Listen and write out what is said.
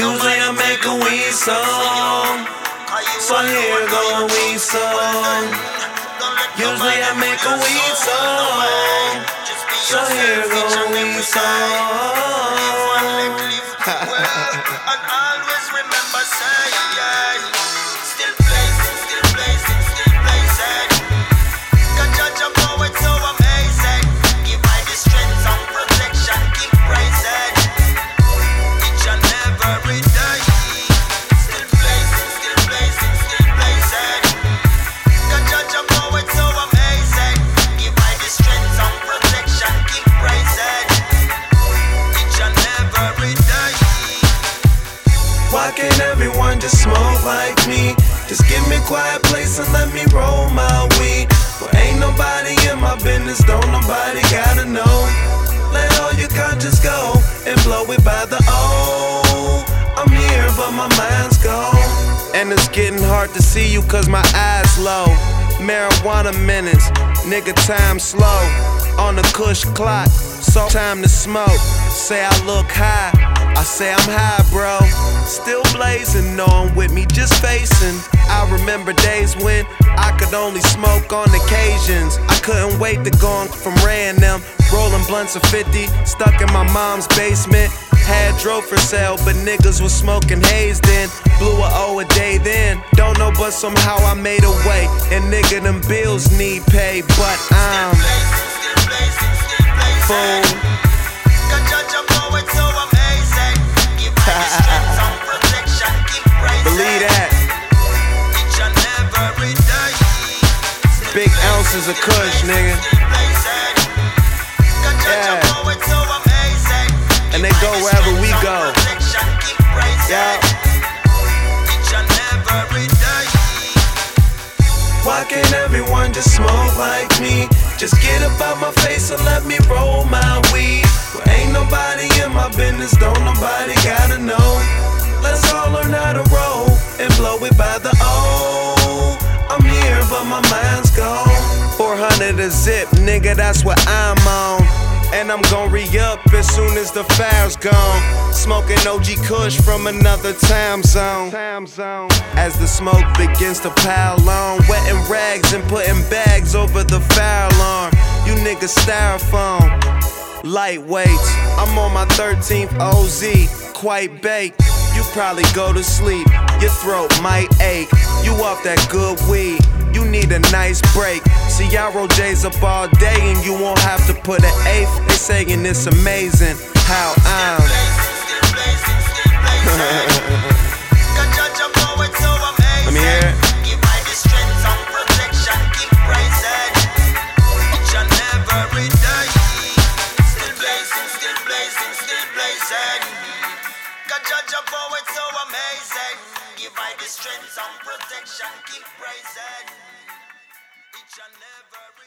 Usually I make a weed song, so here go a weed song. Usually I make a weed song, so here go a weed song. and always remember, Why can't everyone just smoke like me? Just give me a quiet place and let me roll my weed. Well, ain't nobody in my business, don't nobody gotta know. Let all your conscience go and blow it by the O. I'm here, but my mind's gone. And it's getting hard to see you cause my eyes low. Marijuana minutes, nigga, time slow. On the kush clock, so time to smoke. Say I look high, I say I'm high, bro. Still blazing, know I'm with me, just facing. I remember days when I could only smoke on occasions. I couldn't wait to go from random. Rolling blunts of 50, stuck in my mom's basement. Had drove for sale, but niggas was smoking haze then. Blew a O a day then. Don't know, but somehow I made a way. And nigga, them bills need pay, but I'm full. Ounces of kush, nigga. Yeah. And they go wherever we go. Yeah. Why can't everyone just smoke like me? Just get up out my face and let me roll my weed. Well, ain't nobody in my business, don't nobody gotta know. Let's all learn how to roll and blow it by the O. I'm here, but my mind's gone. 400 the zip, nigga, that's what I'm on. And I'm gon' re up as soon as the fire's gone. Smoking OG Kush from another time zone. As the smoke begins to pile on, wetting rags and putting bags over the fire alarm. You niggas styrofoam, lightweights. I'm on my 13th OZ, quite baked. You probably go to sleep, your throat might ache. You off that good weed, you need a nice break. See, I roll J's up all day and you won't have to put an eighth. They saying it's amazing how I'm. Let me hear it. Judge a poet so amazing. Give I the strength and protection, keep praising. Each and every